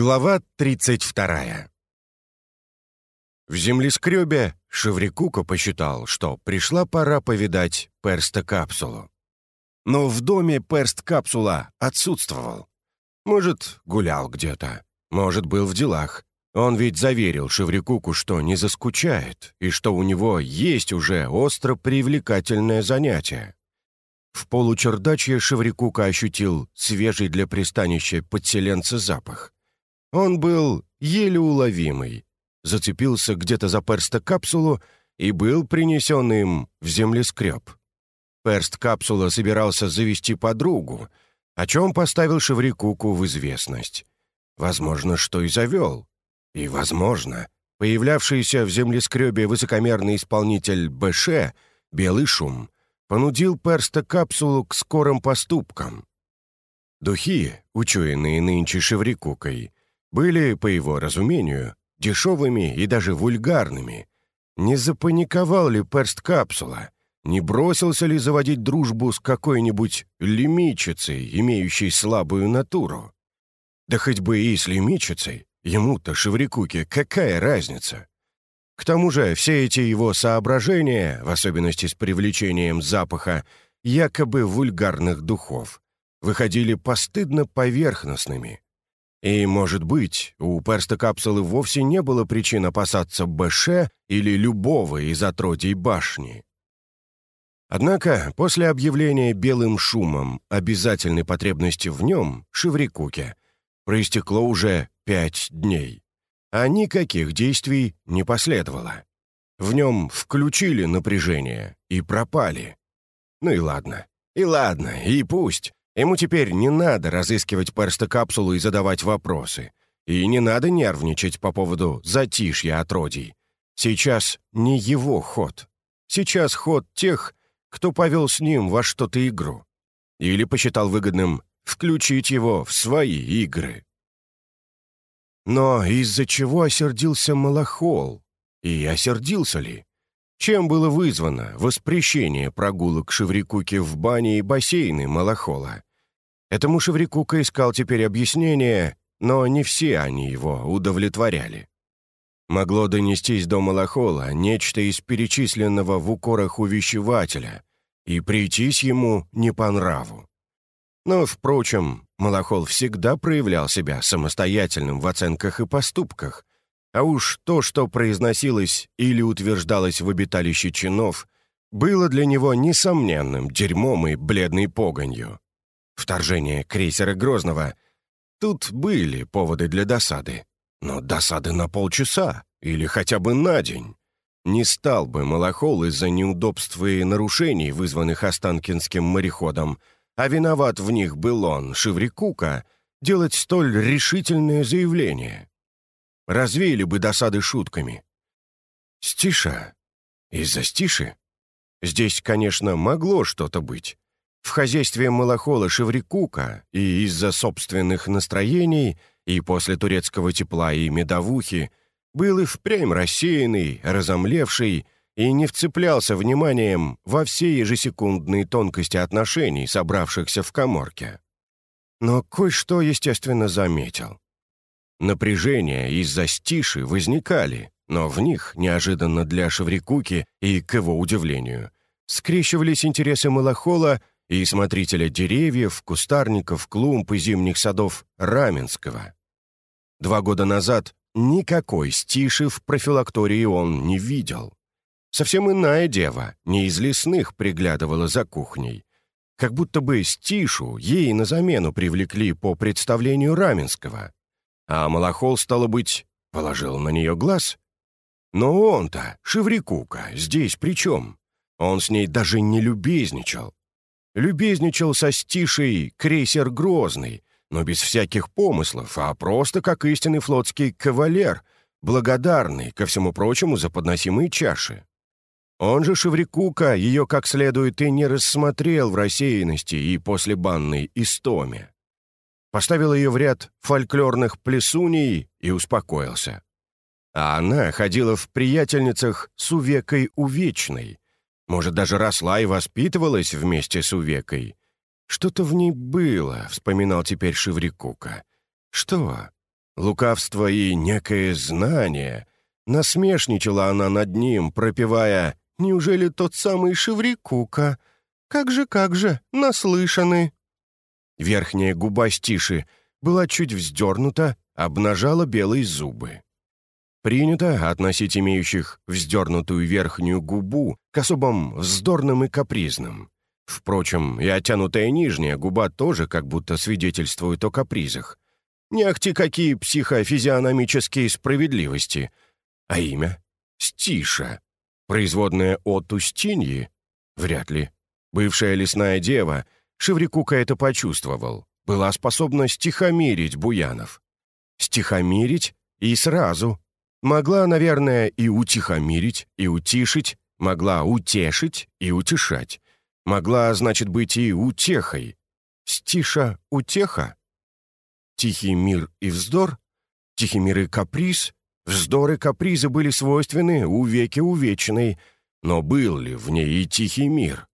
Глава 32. В землескребе Шеврикука посчитал, что пришла пора повидать перста-капсулу. Но в доме перст-капсула отсутствовал. Может, гулял где-то, может, был в делах. Он ведь заверил Шеврикуку, что не заскучает, и что у него есть уже остро привлекательное занятие. В получердачье Шеврикука ощутил свежий для пристанища подселенца запах. Он был еле уловимый, зацепился где-то за перста-капсулу и был принесен им в землескреб. Перст-капсула собирался завести подругу, о чем поставил Шеврикуку в известность. Возможно, что и завел. И, возможно, появлявшийся в землескребе высокомерный исполнитель БШ, Белый шум, понудил Перста-капсулу к скорым поступкам. Духи, учуянные нынче Шеврикукой, были, по его разумению, дешевыми и даже вульгарными. Не запаниковал ли перст-капсула? Не бросился ли заводить дружбу с какой-нибудь лимичицей, имеющей слабую натуру? Да хоть бы и с лимичицей, ему-то, Шеврикуке, какая разница? К тому же все эти его соображения, в особенности с привлечением запаха якобы вульгарных духов, выходили постыдно поверхностными, и, может быть, у перста-капсулы вовсе не было причин опасаться БШ или любого из отродий башни. Однако после объявления белым шумом обязательной потребности в нем, Шеврикуке, проистекло уже пять дней, а никаких действий не последовало. В нем включили напряжение и пропали. Ну и ладно, и ладно, и пусть. Ему теперь не надо разыскивать перстокапсулу и задавать вопросы. И не надо нервничать по поводу затишья отродий. Сейчас не его ход. Сейчас ход тех, кто повел с ним во что-то игру. Или посчитал выгодным включить его в свои игры. Но из-за чего осердился Малахол? И осердился ли? Чем было вызвано воспрещение прогулок Шеврикуки в бане и бассейны Малахола? Этому Шеврикука искал теперь объяснение, но не все они его удовлетворяли. Могло донестись до Малахола нечто из перечисленного в укорах увещевателя и прийтись ему не по нраву. Но, впрочем, Малахол всегда проявлял себя самостоятельным в оценках и поступках, а уж то, что произносилось или утверждалось в обиталище чинов, было для него несомненным дерьмом и бледной погонью вторжение крейсера Грозного. Тут были поводы для досады. Но досады на полчаса или хотя бы на день. Не стал бы Малахол из-за неудобств и нарушений, вызванных Останкинским мореходом, а виноват в них был он, Шеврикука, делать столь решительное заявление. Развеяли бы досады шутками. Стиша. Из-за стиши? Здесь, конечно, могло что-то быть. В хозяйстве Малахола Шеврикука и из-за собственных настроений, и после турецкого тепла и медовухи, был и впрямь рассеянный, разомлевший и не вцеплялся вниманием во все ежесекундные тонкости отношений, собравшихся в коморке. Но кое-что, естественно, заметил. Напряжения из-за стиши возникали, но в них, неожиданно для Шеврикуки и к его удивлению, скрещивались интересы Малахола и смотрителя деревьев, кустарников, клумб и зимних садов Раменского. Два года назад никакой стиши в профилактории он не видел. Совсем иная дева, не из лесных, приглядывала за кухней. Как будто бы стишу ей на замену привлекли по представлению Раменского. А Малахол, стало быть, положил на нее глаз. Но он-то, Шеврикука, здесь при чем? Он с ней даже не любезничал, Любезничал со стишей крейсер «Грозный», но без всяких помыслов, а просто как истинный флотский кавалер, благодарный, ко всему прочему, за подносимые чаши. Он же Шеврикука ее как следует и не рассмотрел в рассеянности и после банной истоме. Поставил ее в ряд фольклорных плесуней и успокоился. А она ходила в приятельницах с увекой увечной, может, даже росла и воспитывалась вместе с Увекой. Что-то в ней было, вспоминал теперь Шеврикука. Что? лукавство и некое знание. Насмешничала она над ним, пропевая «Неужели тот самый Шеврикука? Как же, как же, наслышаны!» Верхняя губа Стиши была чуть вздернута, обнажала белые зубы. Принято относить имеющих вздернутую верхнюю губу к особым вздорным и капризным. Впрочем, и оттянутая нижняя губа тоже как будто свидетельствует о капризах. Не ахти какие психофизиономические справедливости. А имя? Стиша. Производная от Устиньи? Вряд ли. Бывшая лесная дева, Шеврикука это почувствовал, была способна стихомирить Буянов. Стихомирить и сразу. Могла, наверное, и утихомирить, и утишить, могла утешить и утешать. Могла, значит, быть и утехой. Стиша — утеха? Тихий мир и вздор? Тихий мир и каприз? Вздор и капризы были свойственны у веки увечной, но был ли в ней и тихий мир?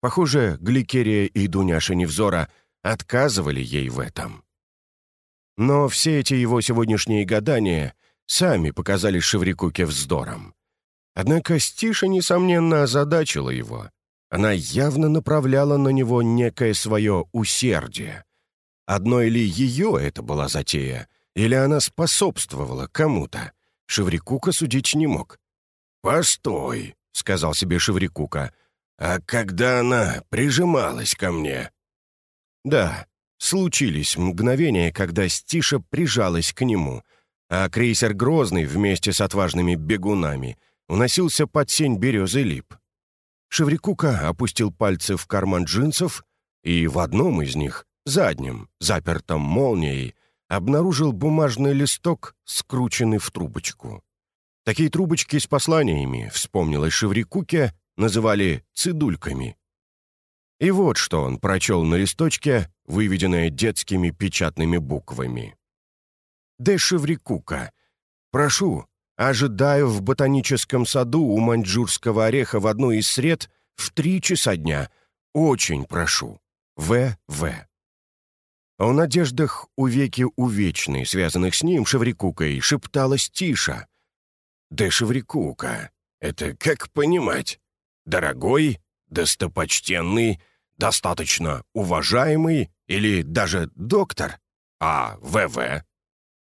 Похоже, Гликерия и Дуняша Невзора отказывали ей в этом. Но все эти его сегодняшние гадания сами показались Шеврикуке вздором. Однако Стиша, несомненно, озадачила его. Она явно направляла на него некое свое усердие. Одной ли ее это была затея, или она способствовала кому-то? Шеврикука судить не мог. «Постой», — сказал себе Шеврикука, — «а когда она прижималась ко мне?» Да, случились мгновения, когда Стиша прижалась к нему, а крейсер «Грозный» вместе с отважными бегунами уносился под сень березы лип. Шеврикука опустил пальцы в карман джинсов и в одном из них, заднем, запертом молнией, обнаружил бумажный листок, скрученный в трубочку. Такие трубочки с посланиями, вспомнилось Шеврикуке, называли «цидульками». И вот что он прочел на листочке, выведенное детскими печатными буквами. «Де Шеврикука. Прошу, Ожидаю в ботаническом саду у маньчжурского ореха в одну из сред в три часа дня. Очень прошу. В.В. О надеждах у веки увечной, связанных с ним, Шеврикукой, шепталась Тиша. «Да Шеврикука, это как понимать? Дорогой, достопочтенный, достаточно уважаемый или даже доктор? А ВВ?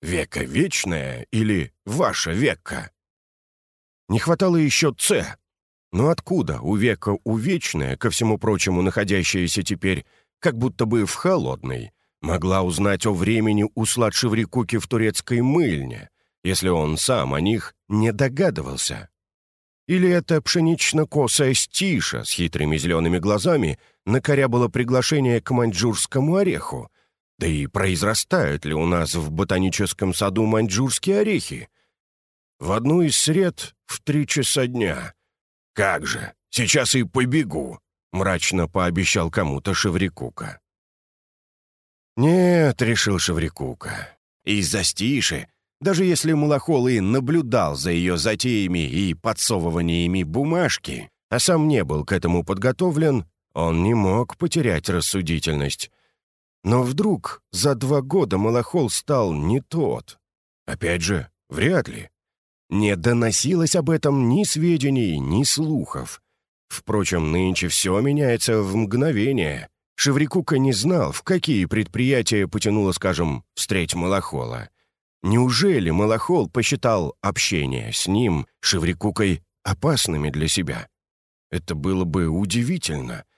Века вечная или ваша века? Не хватало еще «Ц». Но откуда у века увечная, ко всему прочему находящаяся теперь как будто бы в холодной, могла узнать о времени у Сладшеврикуки в турецкой мыльне, если он сам о них не догадывался? Или это пшенично-косая стиша с хитрыми зелеными глазами накорябала приглашение к маньчжурскому ореху, да и произрастают ли у нас в ботаническом саду маньчжурские орехи? В одну из сред в три часа дня. Как же, сейчас и побегу, мрачно пообещал кому-то Шеврикука. «Нет», — решил Шеврикука, — «из-за стиши, даже если Малахол и наблюдал за ее затеями и подсовываниями бумажки, а сам не был к этому подготовлен, он не мог потерять рассудительность. Но вдруг за два года Малахол стал не тот. Опять же, вряд ли. Не доносилось об этом ни сведений, ни слухов. Впрочем, нынче все меняется в мгновение. Шеврикука не знал, в какие предприятия потянуло, скажем, встреть Малахола. Неужели Малахол посчитал общение с ним, Шеврикукой, опасными для себя? Это было бы удивительно —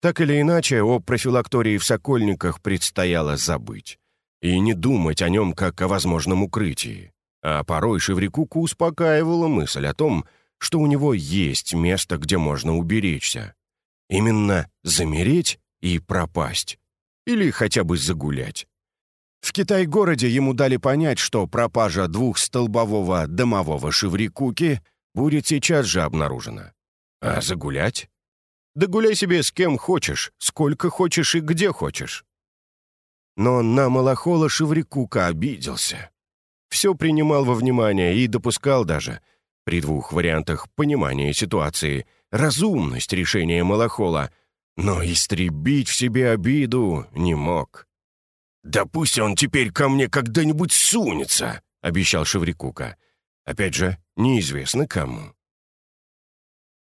так или иначе, о профилактории в Сокольниках предстояло забыть. И не думать о нем как о возможном укрытии. А порой Шеврикуку успокаивала мысль о том, что у него есть место, где можно уберечься. Именно замереть и пропасть. Или хотя бы загулять. В Китай-городе ему дали понять, что пропажа двухстолбового домового Шеврикуки будет сейчас же обнаружена. А загулять? Да гуляй себе с кем хочешь, сколько хочешь и где хочешь. Но на Малахола Шеврикука обиделся. Все принимал во внимание и допускал даже, при двух вариантах понимания ситуации, разумность решения Малахола, но истребить в себе обиду не мог. «Да пусть он теперь ко мне когда-нибудь сунется», — обещал Шеврикука. Опять же, неизвестно кому.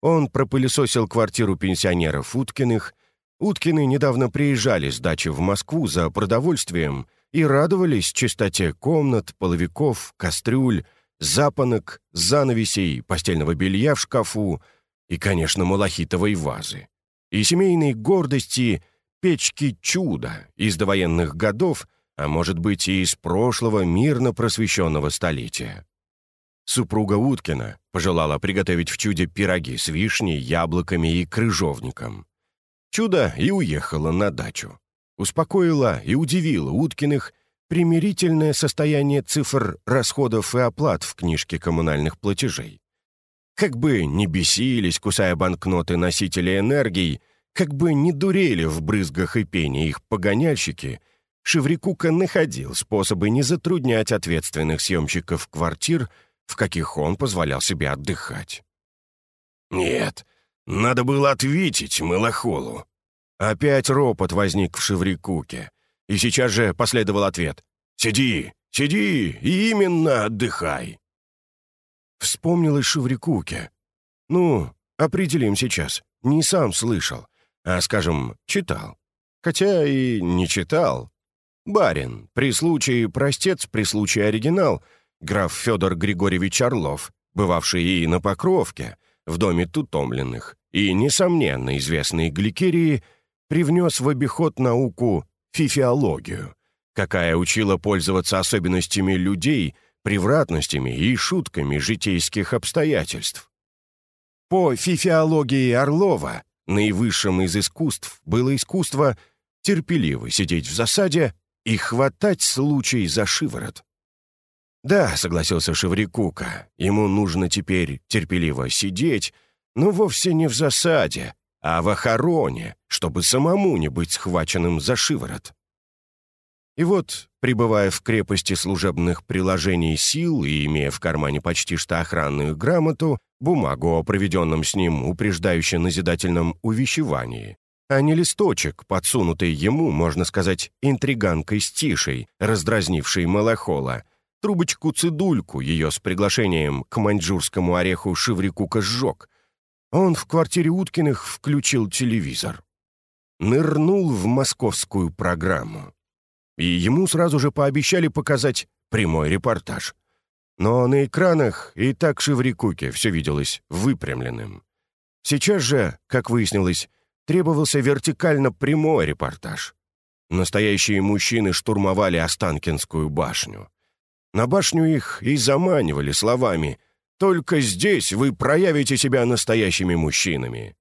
Он пропылесосил квартиру пенсионеров Уткиных. Уткины недавно приезжали с дачи в Москву за продовольствием и радовались чистоте комнат, половиков, кастрюль, запонок, занавесей, постельного белья в шкафу и, конечно, малахитовой вазы. И семейной гордости печки чуда из довоенных годов, а может быть и из прошлого мирно просвещенного столетия. Супруга Уткина пожелала приготовить в чуде пироги с вишней, яблоками и крыжовником. Чудо и уехала на дачу. Успокоила и удивила Уткиных примирительное состояние цифр расходов и оплат в книжке коммунальных платежей. Как бы не бесились, кусая банкноты носители энергии, как бы не дурели в брызгах и пене их погоняльщики, Шеврикука находил способы не затруднять ответственных съемщиков квартир, в каких он позволял себе отдыхать. «Нет, надо было ответить Малахолу». Опять ропот возник в Шеврикуке — и сейчас же последовал ответ. «Сиди, сиди и именно отдыхай». Вспомнилось Шеврикуке. «Ну, определим сейчас. Не сам слышал, а, скажем, читал. Хотя и не читал. Барин, при случае простец, при случае оригинал, граф Федор Григорьевич Орлов, бывавший и на Покровке, в доме Тутомленных, и, несомненно, известный Гликерии, привнес в обиход науку фифиологию, какая учила пользоваться особенностями людей, превратностями и шутками житейских обстоятельств. По фифиологии Орлова наивысшим из искусств было искусство терпеливо сидеть в засаде и хватать случай за шиворот. «Да», — согласился Шеврикука, — «ему нужно теперь терпеливо сидеть, но вовсе не в засаде, а в охороне, чтобы самому не быть схваченным за шиворот. И вот, пребывая в крепости служебных приложений сил и имея в кармане почти что охранную грамоту, бумагу о проведенном с ним упреждающе-назидательном увещевании, а не листочек, подсунутый ему, можно сказать, интриганкой стишей, раздразнившей Малахола, трубочку-цидульку ее с приглашением к маньчжурскому ореху Шеврикука сжег, он в квартире Уткиных включил телевизор. Нырнул в московскую программу. И ему сразу же пообещали показать прямой репортаж. Но на экранах и так Шеврикуке все виделось выпрямленным. Сейчас же, как выяснилось, требовался вертикально прямой репортаж. Настоящие мужчины штурмовали Останкинскую башню. На башню их и заманивали словами — только здесь вы проявите себя настоящими мужчинами».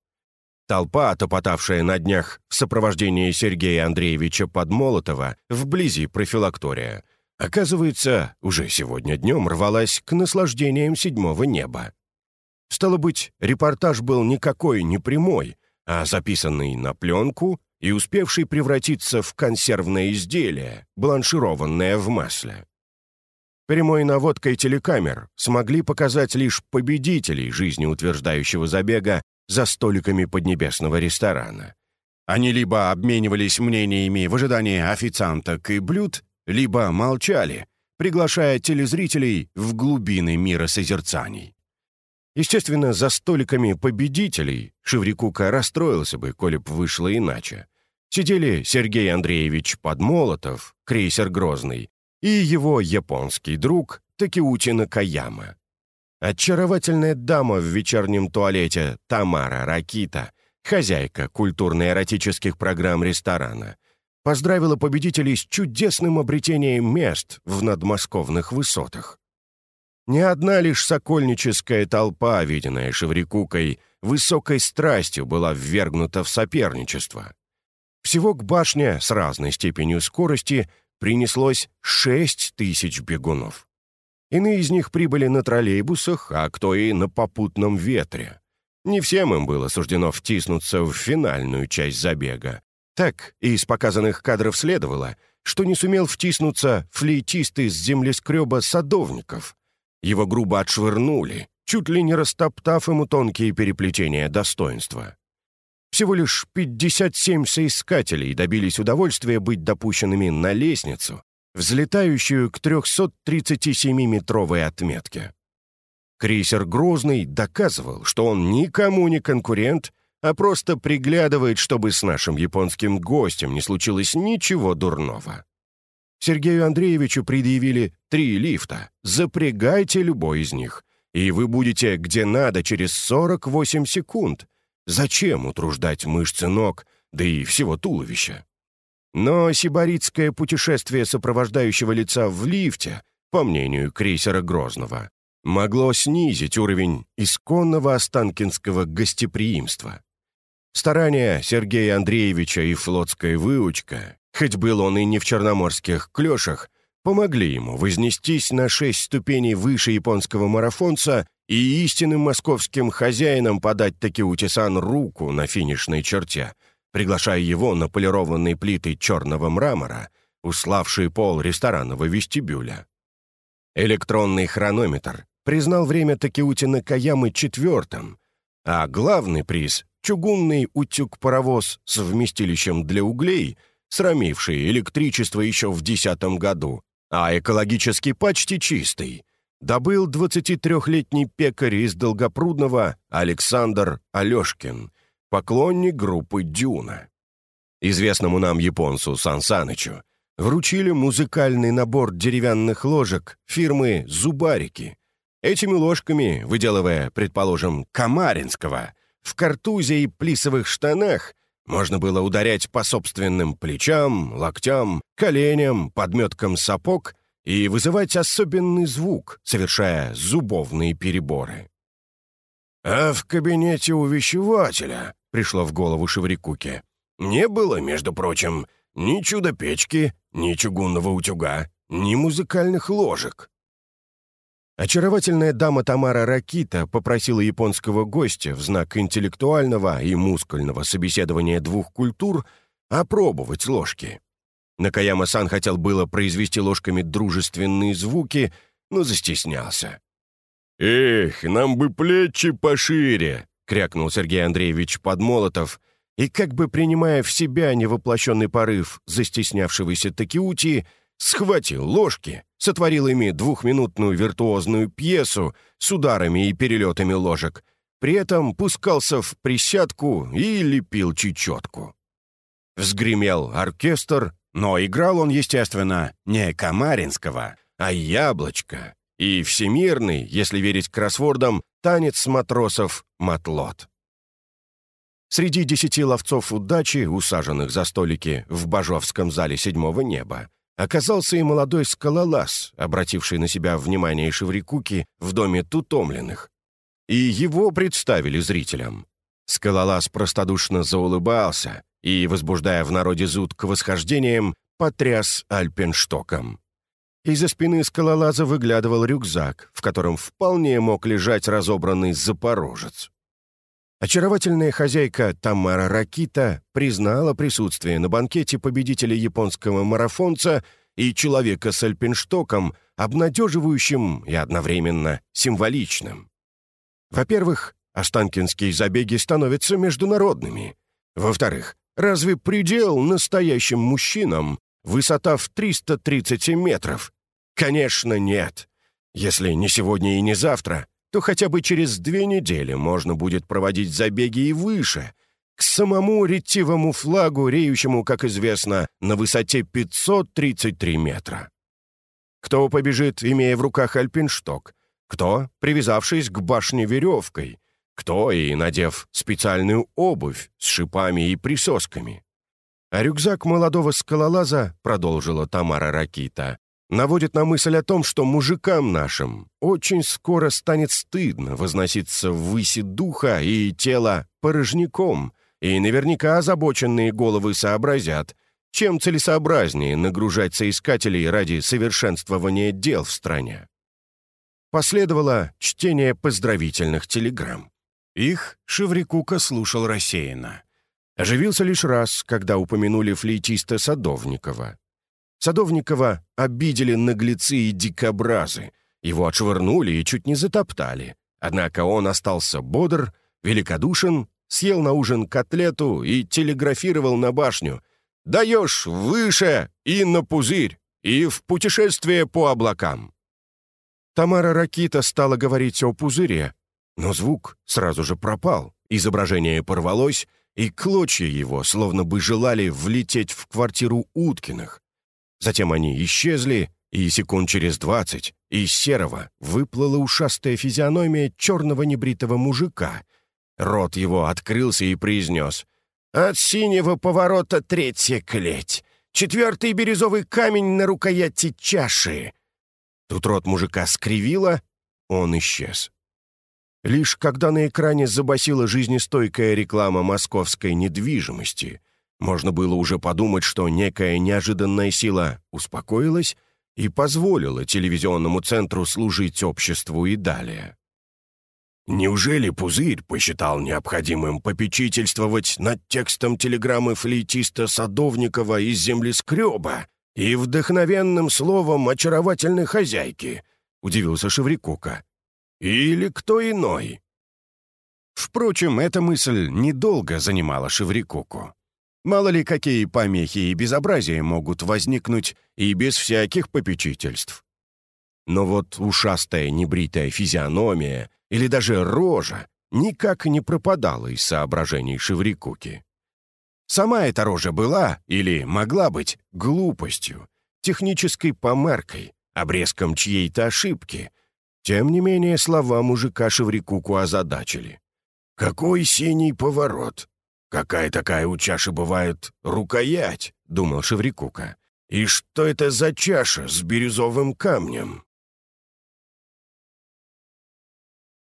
Толпа, топотавшая на днях в сопровождении Сергея Андреевича Подмолотова вблизи профилактория, оказывается, уже сегодня днем рвалась к наслаждениям седьмого неба. Стало быть, репортаж был никакой не прямой, а записанный на пленку и успевший превратиться в консервное изделие, бланшированное в масле. Прямой наводкой телекамер смогли показать лишь победителей жизнеутверждающего забега за столиками поднебесного ресторана. Они либо обменивались мнениями в ожидании официанток и блюд, либо молчали, приглашая телезрителей в глубины мира созерцаний. Естественно, за столиками победителей Шеврикука расстроился бы, коли б вышло иначе. Сидели Сергей Андреевич Подмолотов, крейсер «Грозный», и его японский друг Такиути Накаяма. Очаровательная дама в вечернем туалете Тамара Ракита, хозяйка культурно-эротических программ ресторана, поздравила победителей с чудесным обретением мест в надмосковных высотах. Не одна лишь сокольническая толпа, виденная Шеврикукой, высокой страстью была ввергнута в соперничество. Всего к башне с разной степенью скорости принеслось шесть тысяч бегунов. Иные из них прибыли на троллейбусах, а кто и на попутном ветре. Не всем им было суждено втиснуться в финальную часть забега. Так и из показанных кадров следовало, что не сумел втиснуться флейтист из землескреба садовников. Его грубо отшвырнули, чуть ли не растоптав ему тонкие переплетения достоинства. Всего лишь 57 соискателей добились удовольствия быть допущенными на лестницу, взлетающую к 337-метровой отметке. Крейсер «Грозный» доказывал, что он никому не конкурент, а просто приглядывает, чтобы с нашим японским гостем не случилось ничего дурного. Сергею Андреевичу предъявили три лифта. Запрягайте любой из них, и вы будете где надо через 48 секунд. Зачем утруждать мышцы ног, да и всего туловища? Но сибаритское путешествие сопровождающего лица в лифте, по мнению крейсера Грозного, могло снизить уровень исконного останкинского гостеприимства. Старания Сергея Андреевича и флотская выучка, хоть был он и не в черноморских клёшах, помогли ему вознестись на шесть ступеней выше японского марафонца и истинным московским хозяинам подать Такиути-сан руку на финишной черте, приглашая его на полированные плиты черного мрамора, уславший пол ресторанного вестибюля. Электронный хронометр признал время Такиути Накаямы четвертым, а главный приз — чугунный утюг-паровоз с вместилищем для углей, срамивший электричество еще в десятом году, а экологически почти чистый, добыл 23-летний пекарь из Долгопрудного Александр Алешкин, поклонник группы «Дюна». Известному нам японцу Сан Санычу вручили музыкальный набор деревянных ложек фирмы «Зубарики». Этими ложками, выделывая, предположим, Камаринского, в картузе и плисовых штанах можно было ударять по собственным плечам, локтям, коленям, подметкам сапог и вызывать особенный звук, совершая зубовные переборы. «А в кабинете увещевателя», — пришло в голову Шеврикуке, «не было, между прочим, ни чудо-печки, ни чугунного утюга, ни музыкальных ложек». Очаровательная дама Тамара Ракита попросила японского гостя в знак интеллектуального и мускульного собеседования двух культур опробовать ложки. Накаяма-сан хотел было произвести ложками дружественные звуки, но застеснялся. «Эх, нам бы плечи пошире!» — крякнул Сергей Андреевич Подмолотов, и, как бы принимая в себя невоплощенный порыв застеснявшегося Такиути, схватил ложки, сотворил ими двухминутную виртуозную пьесу с ударами и перелетами ложек, при этом пускался в присядку и лепил чечетку. Взгремел оркестр, но играл он, естественно, не Камаринского, а Яблочко и всемирный, если верить кроссвордам, танец матросов «Матлот». Среди десяти ловцов удачи, усаженных за столики в Бажовском зале седьмого неба, оказался и молодой скалолаз, обративший на себя внимание Шеврикуки в доме тутомленных. И его представили зрителям. Скалолаз простодушно заулыбался и, возбуждая в народе зуд к восхождениям, потряс альпенштоком. Из-за спины скалолаза выглядывал рюкзак, в котором вполне мог лежать разобранный запорожец. Очаровательная хозяйка Тамара Ракита признала присутствие на банкете победителя японского марафонца и человека с альпинштоком обнадеживающим и одновременно символичным. Во-первых, останкинские забеги становятся международными. Во-вторых, разве предел настоящим мужчинам высота в 337 метров? Конечно, нет. Если не сегодня и не завтра, то хотя бы через две недели можно будет проводить забеги и выше, к самому ретивому флагу, реющему, как известно, на высоте 533 метра. Кто побежит, имея в руках альпиншток? Кто, привязавшись к башне веревкой? Кто и надев специальную обувь с шипами и присосками? А рюкзак молодого скалолаза, продолжила Тамара Ракита, наводит на мысль о том, что мужикам нашим очень скоро станет стыдно возноситься ввыси духа и тела порожняком, и наверняка озабоченные головы сообразят, чем целесообразнее нагружать соискателей ради совершенствования дел в стране. Последовало чтение поздравительных телеграмм. Их Шеврикука слушал рассеянно. Оживился лишь раз, когда упомянули флейтиста Садовникова. Садовникова обидели наглецы и дикобразы. Его отшвырнули и чуть не затоптали. Однако он остался бодр, великодушен, съел на ужин котлету и телеграфировал на башню. «Даешь выше и на пузырь, и в путешествие по облакам». Тамара Ракита стала говорить о пузыре, но звук сразу же пропал, изображение порвалось, и клочья его словно бы желали влететь в квартиру Уткиных. Затем они исчезли, и секунд через двадцать из серого выплыла ушастая физиономия черного небритого мужика. Рот его открылся и произнес «От синего поворота третья клеть, четвертый бирюзовый камень на рукояти чаши». Тут рот мужика скривило, он исчез. Лишь когда на экране забасила жизнестойкая реклама московской недвижимости, можно было уже подумать, что некая неожиданная сила успокоилась и позволила телевизионному центру служить обществу и далее. Неужели Пузырь посчитал необходимым попечительствовать над текстом телеграммы флейтиста Садовникова из землескреба и вдохновенным словом очаровательной хозяйки? Удивился Шеврикука. Или кто иной? Впрочем, эта мысль недолго занимала Шеврикуку. Мало ли какие помехи и безобразия могут возникнуть и без всяких попечительств. Но вот ушастая небритая физиономия или даже рожа никак не пропадала из соображений Шеврикуки. Сама эта рожа была или могла быть глупостью, технической помаркой, обрезком чьей-то ошибки. Тем не менее, слова мужика Шеврикуку озадачили. «Какой синий поворот! «Какая такая у чаши бывает рукоять?» — думал Шеврикука. «И что это за чаша с бирюзовым камнем?»